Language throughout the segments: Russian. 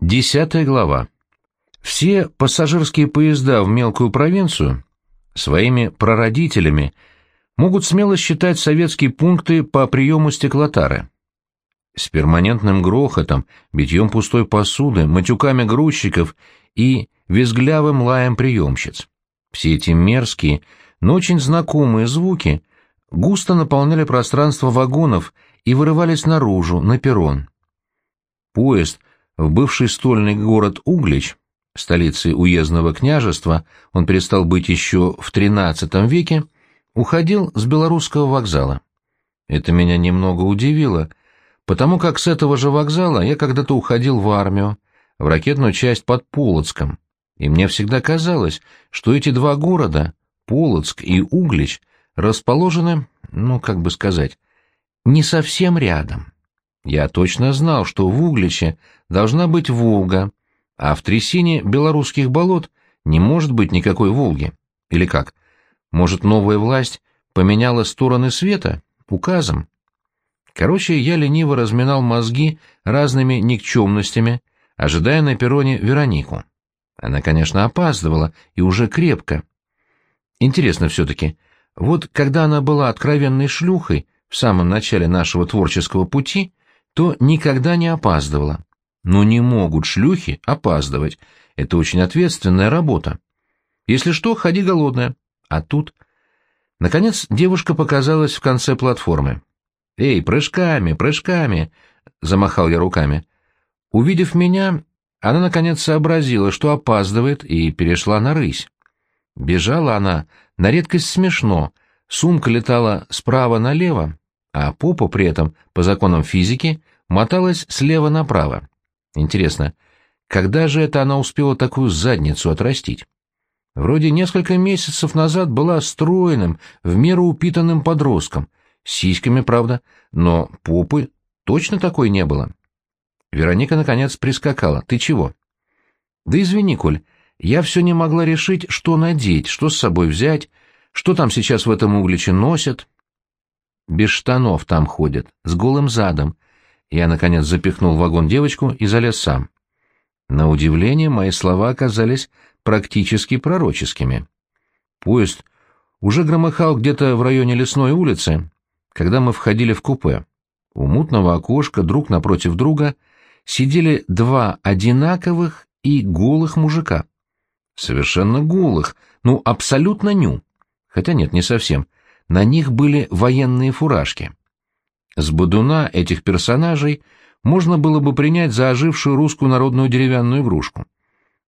Десятая глава. Все пассажирские поезда в мелкую провинцию своими прародителями могут смело считать советские пункты по приему стеклотары. С перманентным грохотом, битьем пустой посуды, матюками грузчиков и визглявым лаем приемщиц. Все эти мерзкие, но очень знакомые звуки густо наполняли пространство вагонов и вырывались наружу, на перрон. Поезд в бывший стольный город Углич, столице уездного княжества, он перестал быть еще в XIII веке, уходил с белорусского вокзала. Это меня немного удивило, потому как с этого же вокзала я когда-то уходил в армию, в ракетную часть под Полоцком, и мне всегда казалось, что эти два города, Полоцк и Углич, расположены, ну, как бы сказать, не совсем рядом. Я точно знал, что в Угличе должна быть Волга, а в трясине белорусских болот не может быть никакой Волги. Или как? Может, новая власть поменяла стороны света? Указом? Короче, я лениво разминал мозги разными никчемностями, ожидая на перроне Веронику. Она, конечно, опаздывала, и уже крепко. Интересно все-таки, вот когда она была откровенной шлюхой в самом начале нашего творческого пути, то никогда не опаздывала. Но не могут шлюхи опаздывать. Это очень ответственная работа. Если что, ходи голодная. А тут... Наконец девушка показалась в конце платформы. «Эй, прыжками, прыжками!» — замахал я руками. Увидев меня, она наконец сообразила, что опаздывает, и перешла на рысь. Бежала она на редкость смешно, сумка летала справа налево, а попа при этом, по законам физики, моталась слева направо. Интересно, когда же это она успела такую задницу отрастить? Вроде несколько месяцев назад была стройным, в меру упитанным подростком, с сиськами, правда, но попы точно такой не было. Вероника, наконец, прискакала. «Ты чего?» «Да извини, Коль, я все не могла решить, что надеть, что с собой взять, что там сейчас в этом угличе носят». Без штанов там ходят, с голым задом. Я, наконец, запихнул в вагон девочку и залез сам. На удивление, мои слова оказались практически пророческими. Поезд уже громыхал где-то в районе лесной улицы, когда мы входили в купе. У мутного окошка друг напротив друга сидели два одинаковых и голых мужика. Совершенно голых, ну, абсолютно ню. Хотя нет, не совсем на них были военные фуражки. С бодуна этих персонажей можно было бы принять за ожившую русскую народную деревянную игрушку.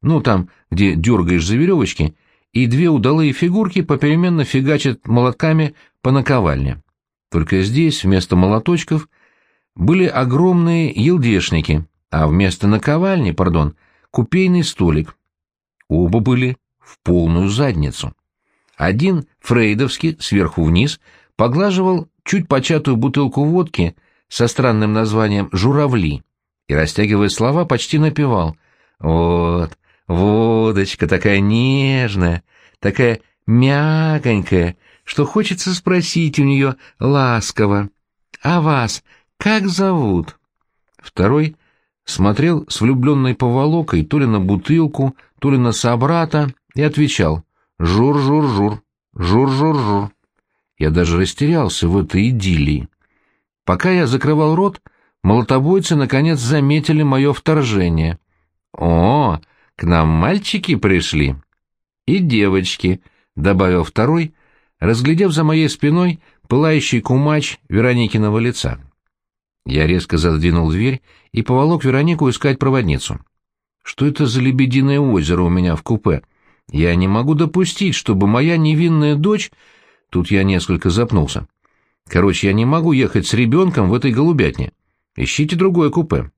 Ну, там, где дергаешь за веревочки, и две удалые фигурки попеременно фигачат молотками по наковальне. Только здесь вместо молоточков были огромные елдешники, а вместо наковальни, пардон, купейный столик. Оба были в полную задницу. Один, фрейдовский, сверху вниз, поглаживал чуть початую бутылку водки со странным названием «Журавли» и, растягивая слова, почти напевал. «Вот, водочка такая нежная, такая мягонькая, что хочется спросить у нее ласково, «А вас как зовут?» Второй смотрел с влюбленной поволокой то ли на бутылку, то ли на собрата и отвечал Жур-жур-жур, жур-жур-жур. Я даже растерялся в этой идиллии. Пока я закрывал рот, молотобойцы наконец заметили мое вторжение. «О, к нам мальчики пришли!» «И девочки», — добавил второй, разглядев за моей спиной пылающий кумач Вероникиного лица. Я резко задвинул дверь и поволок Веронику искать проводницу. Что это за лебединое озеро у меня в купе? Я не могу допустить, чтобы моя невинная дочь... Тут я несколько запнулся. Короче, я не могу ехать с ребенком в этой голубятне. Ищите другое купе.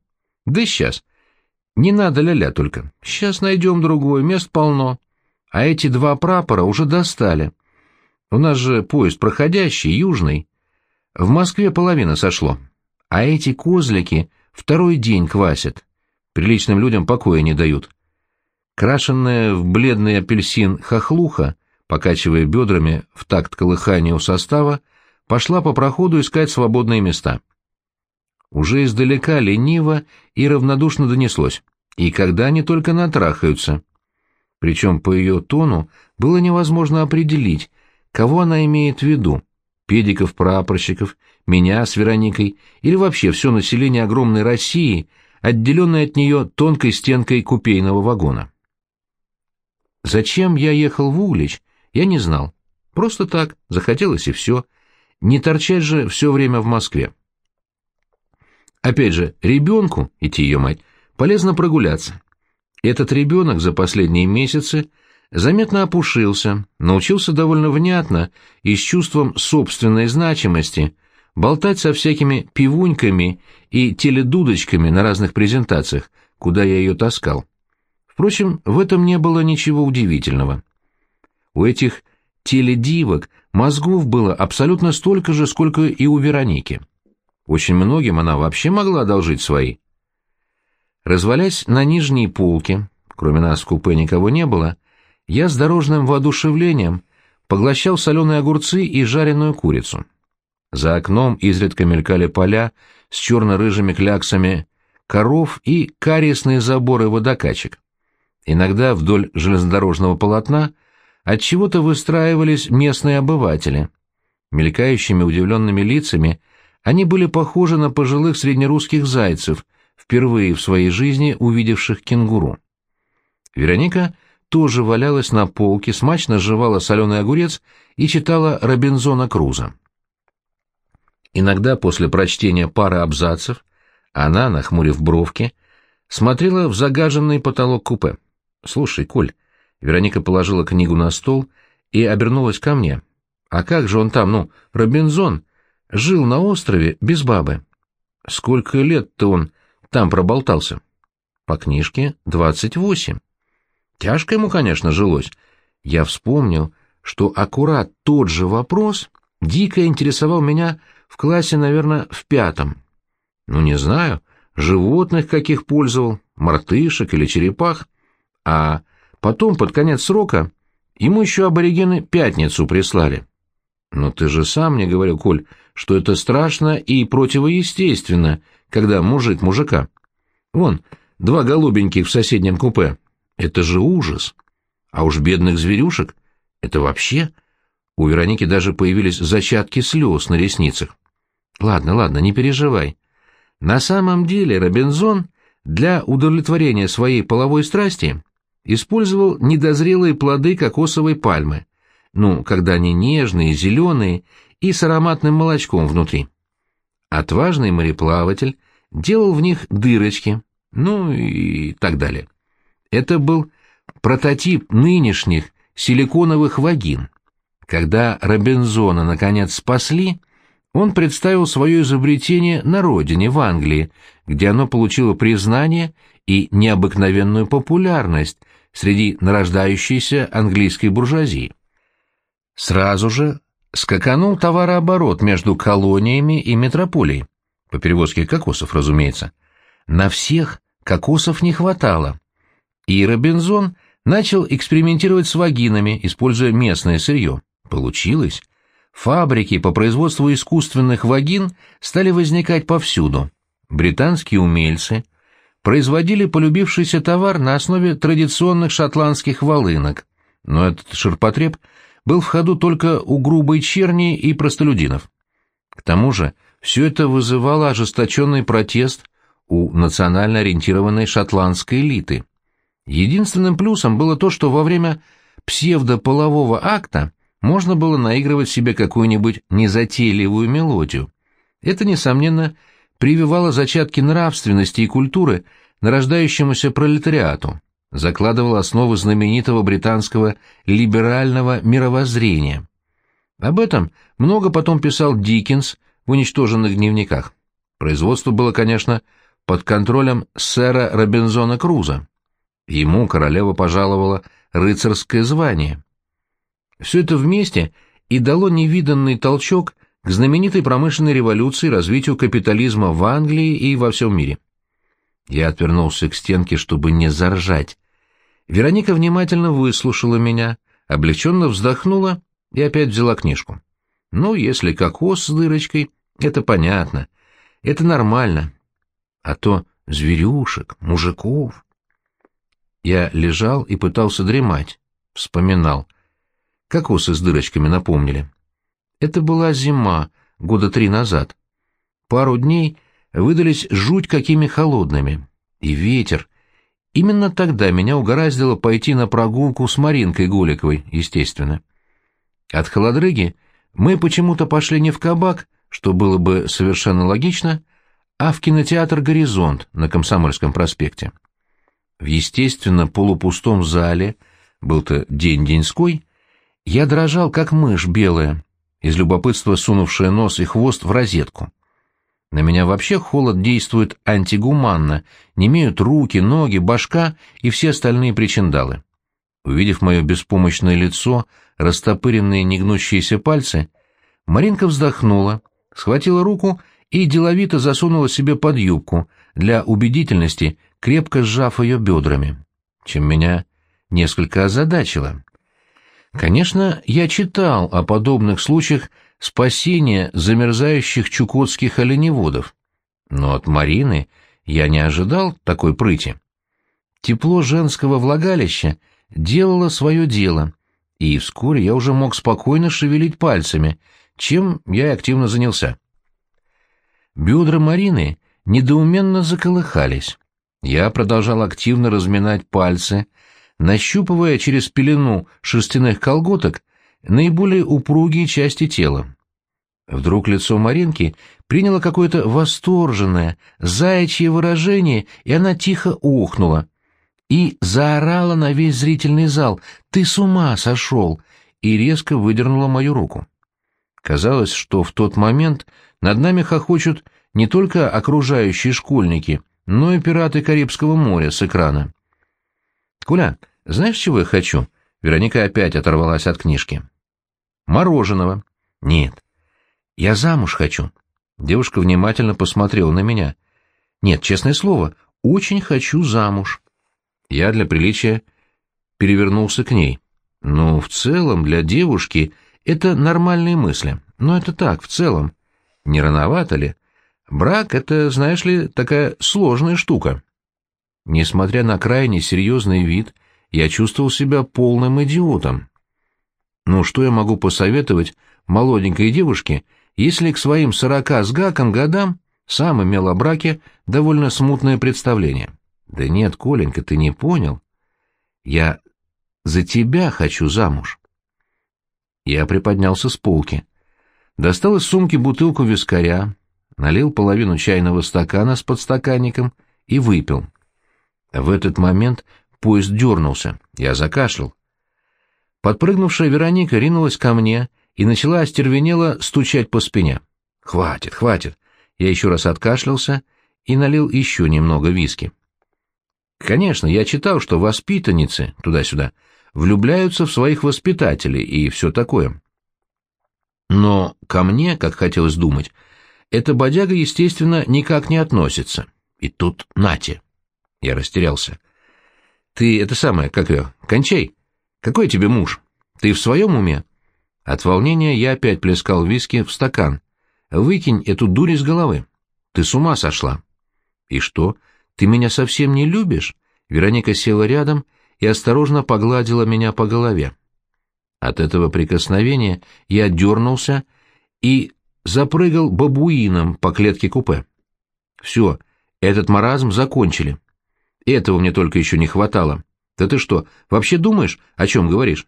Да сейчас. Не надо ля-ля только. Сейчас найдем другое, мест полно. А эти два прапора уже достали. У нас же поезд проходящий, южный. В Москве половина сошло. А эти козлики второй день квасят. Приличным людям покоя не дают. Крашенная в бледный апельсин хохлуха, покачивая бедрами в такт колыхания у состава, пошла по проходу искать свободные места. Уже издалека лениво и равнодушно донеслось. и когда они только натрахаются. Причем по ее тону было невозможно определить, кого она имеет в виду — педиков-прапорщиков, меня с Вероникой или вообще все население огромной России, отделенное от нее тонкой стенкой купейного вагона. Зачем я ехал в Углич, я не знал. Просто так, захотелось и все. Не торчать же все время в Москве. Опять же, ребенку, идти ее мать, полезно прогуляться. Этот ребенок за последние месяцы заметно опушился, научился довольно внятно и с чувством собственной значимости болтать со всякими пивуньками и теледудочками на разных презентациях, куда я ее таскал. Впрочем, в этом не было ничего удивительного. У этих теледивок мозгов было абсолютно столько же, сколько и у Вероники. Очень многим она вообще могла одолжить свои. Развалясь на нижней полке, кроме нас в купе никого не было, я с дорожным воодушевлением поглощал соленые огурцы и жареную курицу. За окном изредка мелькали поля с черно-рыжими кляксами коров и кариесные заборы водокачек. Иногда вдоль железнодорожного полотна от чего то выстраивались местные обыватели. Мелькающими удивленными лицами они были похожи на пожилых среднерусских зайцев, впервые в своей жизни увидевших кенгуру. Вероника тоже валялась на полке, смачно жевала соленый огурец и читала Робинзона Круза. Иногда после прочтения пары абзацев она, нахмурив бровки, смотрела в загаженный потолок купе. «Слушай, Коль», — Вероника положила книгу на стол и обернулась ко мне. «А как же он там, ну, Робинзон, жил на острове без бабы? Сколько лет-то он там проболтался?» «По книжке двадцать восемь». Тяжко ему, конечно, жилось. Я вспомнил, что аккурат тот же вопрос дико интересовал меня в классе, наверное, в пятом. Ну, не знаю, животных каких пользовал, мартышек или черепах. А потом, под конец срока, ему еще аборигены пятницу прислали. Но ты же сам мне говорил, Коль, что это страшно и противоестественно, когда мужик мужика. Вон, два голубеньких в соседнем купе. Это же ужас. А уж бедных зверюшек — это вообще... У Вероники даже появились зачатки слез на ресницах. Ладно, ладно, не переживай. На самом деле Робинзон для удовлетворения своей половой страсти использовал недозрелые плоды кокосовой пальмы, ну, когда они нежные, зеленые и с ароматным молочком внутри. Отважный мореплаватель делал в них дырочки, ну и так далее. Это был прототип нынешних силиконовых вагин. Когда Робинзона наконец спасли, он представил свое изобретение на родине, в Англии, где оно получило признание и необыкновенную популярность среди нарождающейся английской буржуазии. Сразу же скаканул товарооборот между колониями и метрополией, по перевозке кокосов, разумеется. На всех кокосов не хватало, и Робинзон начал экспериментировать с вагинами, используя местное сырье. Получилось. Фабрики по производству искусственных вагин стали возникать повсюду. Британские умельцы производили полюбившийся товар на основе традиционных шотландских волынок, но этот ширпотреб был в ходу только у грубой черни и простолюдинов. К тому же все это вызывало ожесточенный протест у национально ориентированной шотландской элиты. Единственным плюсом было то, что во время псевдополового акта можно было наигрывать себе какую-нибудь незатейливую мелодию. Это, несомненно, прививало зачатки нравственности и культуры нарождающемуся пролетариату, закладывало основы знаменитого британского либерального мировоззрения. Об этом много потом писал Диккенс в уничтоженных дневниках. Производство было, конечно, под контролем сэра Робинзона Круза. Ему королева пожаловала рыцарское звание. Все это вместе и дало невиданный толчок к знаменитой промышленной революции и развитию капитализма в Англии и во всем мире. Я отвернулся к стенке, чтобы не заржать. Вероника внимательно выслушала меня, облегченно вздохнула и опять взяла книжку. Ну, если кокос с дырочкой, это понятно. Это нормально. А то зверюшек, мужиков... Я лежал и пытался дремать. Вспоминал. Кокосы с дырочками напомнили. Это была зима, года три назад. Пару дней выдались жуть какими холодными. И ветер. Именно тогда меня угораздило пойти на прогулку с Маринкой Голиковой, естественно. От холодрыги мы почему-то пошли не в кабак, что было бы совершенно логично, а в кинотеатр «Горизонт» на Комсомольском проспекте. В естественно полупустом зале, был-то день деньской, я дрожал, как мышь белая, из любопытства сунувшая нос и хвост в розетку. На меня вообще холод действует антигуманно, не имеют руки, ноги, башка и все остальные причиндалы. Увидев мое беспомощное лицо, растопыренные негнущиеся пальцы, Маринка вздохнула, схватила руку и деловито засунула себе под юбку, для убедительности, крепко сжав ее бедрами, чем меня несколько озадачило. Конечно, я читал о подобных случаях спасения замерзающих чукотских оленеводов, но от Марины я не ожидал такой прыти. Тепло женского влагалища делало свое дело, и вскоре я уже мог спокойно шевелить пальцами, чем я и активно занялся. Бедра Марины недоуменно заколыхались. Я продолжал активно разминать пальцы, нащупывая через пелену шерстяных колготок наиболее упругие части тела. Вдруг лицо Маринки приняло какое-то восторженное, заячье выражение, и она тихо ухнула. И заорала на весь зрительный зал «Ты с ума сошел!» и резко выдернула мою руку. Казалось, что в тот момент над нами хохочут не только окружающие школьники, но и пираты Карибского моря с экрана. «Куля, знаешь, чего я хочу?» Вероника опять оторвалась от книжки. «Мороженого». «Нет». «Я замуж хочу». Девушка внимательно посмотрела на меня. «Нет, честное слово, очень хочу замуж». Я для приличия перевернулся к ней. «Ну, в целом, для девушки это нормальные мысли. Но это так, в целом. Не рановато ли? Брак — это, знаешь ли, такая сложная штука. Несмотря на крайне серьезный вид, я чувствовал себя полным идиотом. Ну, что я могу посоветовать молоденькой девушке, если к своим сорока с гаком годам сам имел о браке довольно смутное представление? Да нет, Коленька, ты не понял. Я за тебя хочу замуж. Я приподнялся с полки. Достал из сумки бутылку вискаря, налил половину чайного стакана с подстаканником и выпил. В этот момент поезд дернулся, я закашлял. Подпрыгнувшая Вероника ринулась ко мне и начала остервенело стучать по спине. «Хватит, хватит!» Я еще раз откашлялся и налил еще немного виски. Конечно, я читал, что воспитанницы, туда-сюда, влюбляются в своих воспитателей и все такое. Но ко мне, как хотелось думать, эта бодяга, естественно, никак не относится. И тут нате. Я растерялся. Ты это самое, как ее, кончай. Какой тебе муж? Ты в своем уме? От волнения я опять плескал виски в стакан. Выкинь эту дурь из головы. Ты с ума сошла. И что, ты меня совсем не любишь? Вероника села рядом и осторожно погладила меня по голове. От этого прикосновения я дернулся и запрыгал бабуином по клетке купе. Все, этот маразм закончили. Этого мне только еще не хватало. Да ты что, вообще думаешь, о чем говоришь?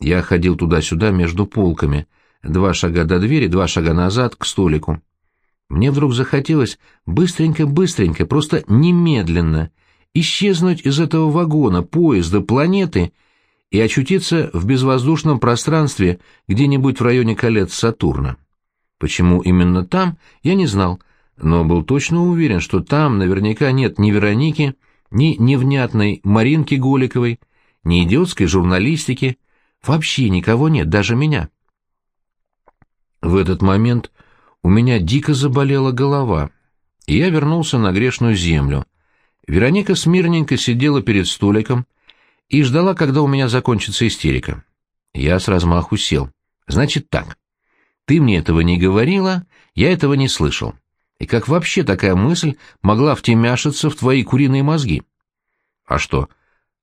Я ходил туда-сюда между полками. Два шага до двери, два шага назад, к столику. Мне вдруг захотелось быстренько-быстренько, просто немедленно, исчезнуть из этого вагона, поезда, планеты и очутиться в безвоздушном пространстве где-нибудь в районе колец Сатурна. Почему именно там, я не знал, но был точно уверен, что там наверняка нет ни Вероники, ни невнятной Маринки Голиковой, ни идиотской журналистики, вообще никого нет, даже меня. В этот момент у меня дико заболела голова, и я вернулся на грешную землю. Вероника смирненько сидела перед столиком и ждала, когда у меня закончится истерика. Я с размаху сел. Значит так. Ты мне этого не говорила, я этого не слышал. И как вообще такая мысль могла втемяшиться в твои куриные мозги? А что,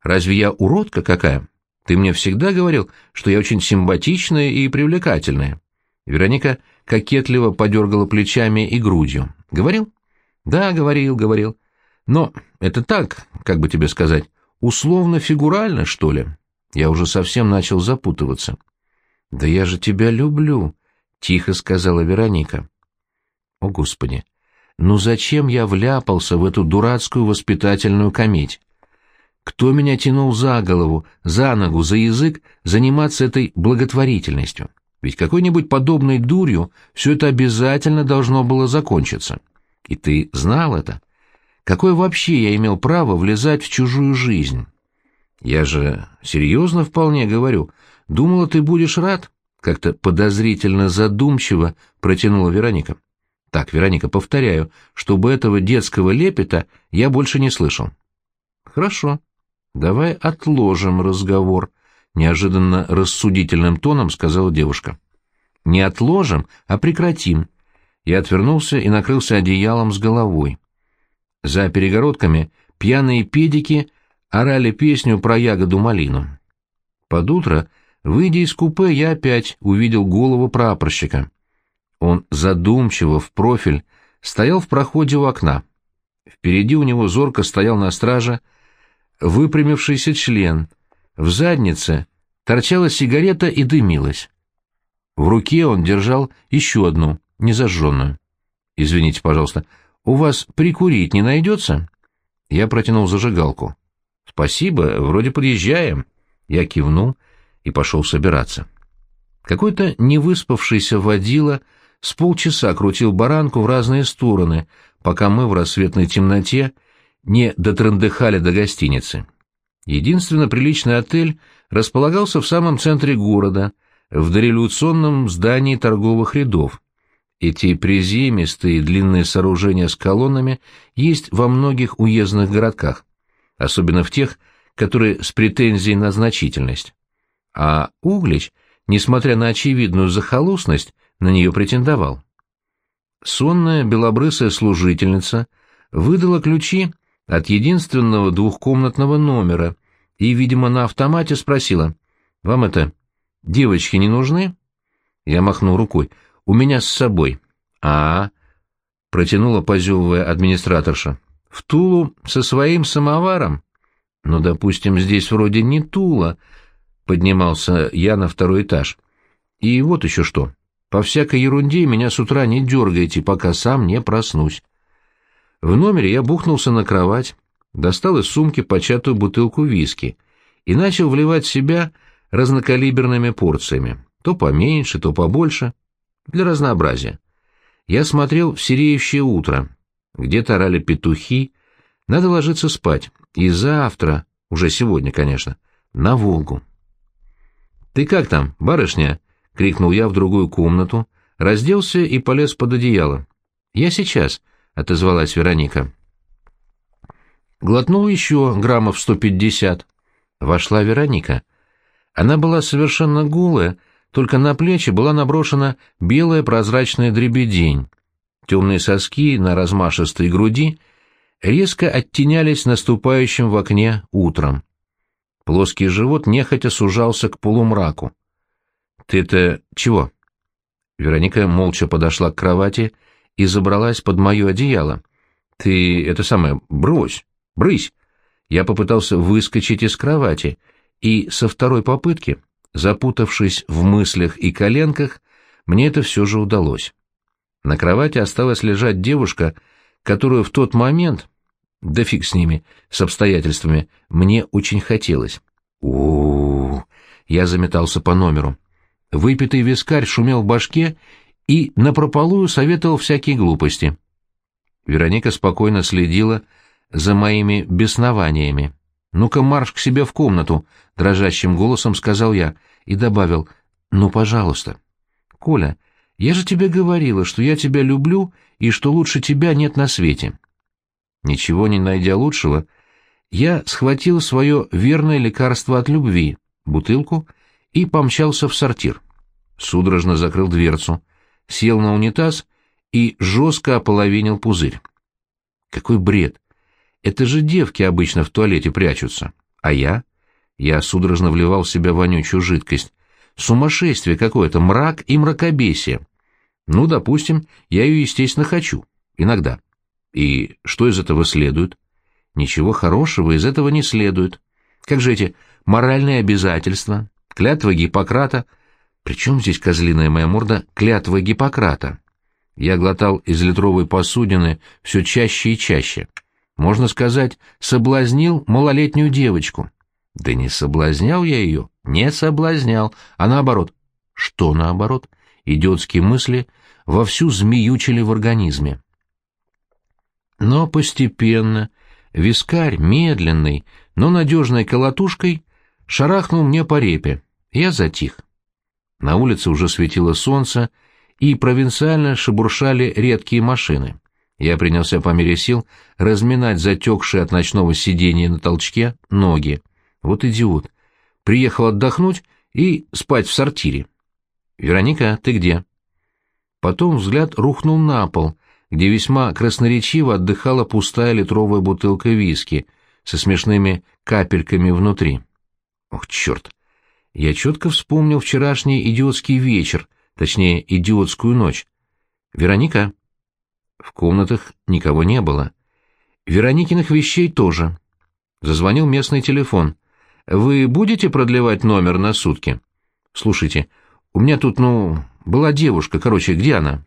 Разве я уродка какая? Ты мне всегда говорил, что я очень симпатичная и привлекательная. Вероника кокетливо подергала плечами и грудью. Говорил? Да, говорил, говорил. Но это так, как бы тебе сказать, условно-фигурально, что ли? Я уже совсем начал запутываться. Да я же тебя люблю, тихо сказала Вероника. О, Господи! Ну зачем я вляпался в эту дурацкую воспитательную кометь? Кто меня тянул за голову, за ногу, за язык заниматься этой благотворительностью? Ведь какой-нибудь подобной дурью все это обязательно должно было закончиться. И ты знал это? Какое вообще я имел право влезать в чужую жизнь? Я же серьезно вполне говорю. Думала, ты будешь рад? Как-то подозрительно задумчиво протянула Вероника. Так, Вероника, повторяю, чтобы этого детского лепета я больше не слышал. Хорошо. Давай отложим разговор, неожиданно рассудительным тоном сказала девушка. Не отложим, а прекратим. Я отвернулся и накрылся одеялом с головой. За перегородками пьяные педики орали песню про ягоду малину. Под утро, выйдя из купе, я опять увидел голову прапорщика. Он задумчиво в профиль стоял в проходе у окна. Впереди у него зорко стоял на страже выпрямившийся член. В заднице торчала сигарета и дымилась. В руке он держал еще одну, незажженную. «Извините, пожалуйста, у вас прикурить не найдется?» Я протянул зажигалку. «Спасибо, вроде подъезжаем». Я кивнул и пошел собираться. Какой-то невыспавшийся водила с полчаса крутил баранку в разные стороны, пока мы в рассветной темноте не дотрындыхали до гостиницы. Единственно приличный отель располагался в самом центре города, в дореволюционном здании торговых рядов. Эти приземистые длинные сооружения с колоннами есть во многих уездных городках, особенно в тех, которые с претензией на значительность. А Углич, несмотря на очевидную захолустность, на нее претендовал. Сонная белобрысая служительница выдала ключи от единственного двухкомнатного номера и, видимо, на автомате спросила, «Вам это, девочки не нужны?» Я махнул рукой, «У меня с собой». «А-а», — протянула, позевывая администраторша, «в Тулу со своим самоваром?» «Ну, допустим, здесь вроде не Тула», — поднимался я на второй этаж. «И вот еще что. По всякой ерунде меня с утра не дергайте, пока сам не проснусь». В номере я бухнулся на кровать, достал из сумки початую бутылку виски и начал вливать себя разнокалиберными порциями, то поменьше, то побольше, для разнообразия. Я смотрел в сереющее утро, где-то орали петухи, надо ложиться спать, и завтра, уже сегодня, конечно, на Волгу. «Ты как там, барышня?» — крикнул я в другую комнату, разделся и полез под одеяло. «Я сейчас», отозвалась Вероника. Глотнул еще граммов сто пятьдесят. Вошла Вероника. Она была совершенно голая, только на плечи была наброшена белая прозрачная дребедень. Темные соски на размашистой груди резко оттенялись наступающим в окне утром. Плоский живот нехотя сужался к полумраку. «Ты это чего?» Вероника молча подошла к кровати и забралась под мое одеяло. «Ты это самое, брось, брысь!» Я попытался выскочить из кровати, и со второй попытки, запутавшись в мыслях и коленках, мне это все же удалось. На кровати осталась лежать девушка, которую в тот момент, да фиг с ними, с обстоятельствами, мне очень хотелось. у у, -у Я заметался по номеру. Выпитый вискарь шумел в башке и напропалую советовал всякие глупости. Вероника спокойно следила за моими беснованиями. «Ну-ка, марш к себе в комнату», — дрожащим голосом сказал я и добавил, «Ну, пожалуйста». «Коля, я же тебе говорила, что я тебя люблю и что лучше тебя нет на свете». Ничего не найдя лучшего, я схватил свое верное лекарство от любви, бутылку, и помчался в сортир. Судорожно закрыл дверцу сел на унитаз и жестко ополовинил пузырь. Какой бред! Это же девки обычно в туалете прячутся. А я? Я судорожно вливал в себя вонючую жидкость. Сумасшествие какое-то, мрак и мракобесие. Ну, допустим, я ее, естественно, хочу. Иногда. И что из этого следует? Ничего хорошего из этого не следует. Как же эти моральные обязательства, клятва Гиппократа? Причем здесь козлиная моя морда клятва Гиппократа? Я глотал из литровой посудины все чаще и чаще. Можно сказать, соблазнил малолетнюю девочку. Да не соблазнял я ее, не соблазнял, а наоборот. Что наоборот? Идиотские мысли вовсю змеючили в организме. Но постепенно, вискарь, медленный, но надежной колотушкой, шарахнул мне по репе. Я затих. На улице уже светило солнце, и провинциально шебуршали редкие машины. Я принялся по мере сил разминать затекшие от ночного сидения на толчке ноги. Вот идиот. Приехал отдохнуть и спать в сортире. «Вероника, ты где?» Потом взгляд рухнул на пол, где весьма красноречиво отдыхала пустая литровая бутылка виски со смешными капельками внутри. Ох, черт! Я четко вспомнил вчерашний идиотский вечер, точнее, идиотскую ночь. «Вероника?» В комнатах никого не было. Вероникиных вещей тоже. Зазвонил местный телефон. «Вы будете продлевать номер на сутки?» «Слушайте, у меня тут, ну, была девушка, короче, где она?»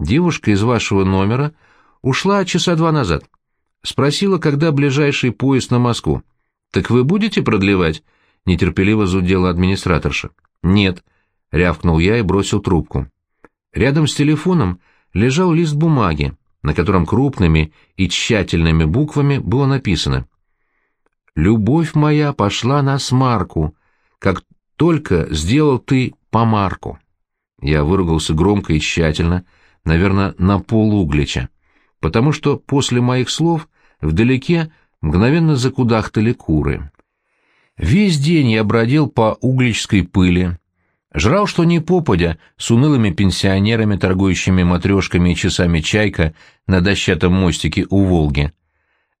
Девушка из вашего номера ушла часа два назад. Спросила, когда ближайший поезд на Москву. Так вы будете продлевать? Нетерпеливо зудела администраторша. Нет, рявкнул я и бросил трубку. Рядом с телефоном лежал лист бумаги, на котором крупными и тщательными буквами было написано «Любовь моя пошла на смарку, как только сделал ты помарку». Я выругался громко и тщательно, наверное, на полуглича, потому что после моих слов вдалеке мгновенно закудахтали куры. Весь день я бродил по угличской пыли, жрал что ни попадя с унылыми пенсионерами, торгующими матрешками и часами чайка на дощатом мостике у Волги.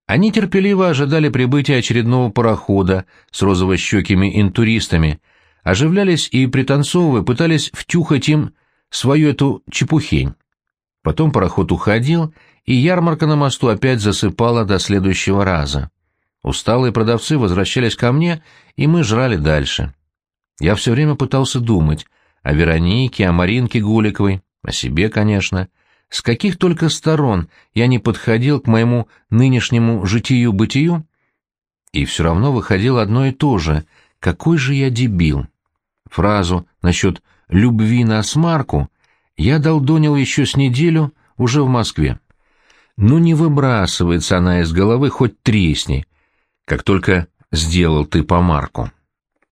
Они терпеливо ожидали прибытия очередного парохода с розово-щекими интуристами, оживлялись и, пританцовывая, пытались втюхать им свою эту чепухень. Потом пароход уходил, и ярмарка на мосту опять засыпала до следующего раза. Усталые продавцы возвращались ко мне, и мы жрали дальше. Я все время пытался думать о Веронике, о Маринке Гуликовой, о себе, конечно. С каких только сторон я не подходил к моему нынешнему житию-бытию, и все равно выходило одно и то же. Какой же я дебил! Фразу насчет «любви на смарку» я долдонил еще с неделю уже в Москве. Ну не выбрасывается она из головы, хоть тресни, как только сделал ты помарку.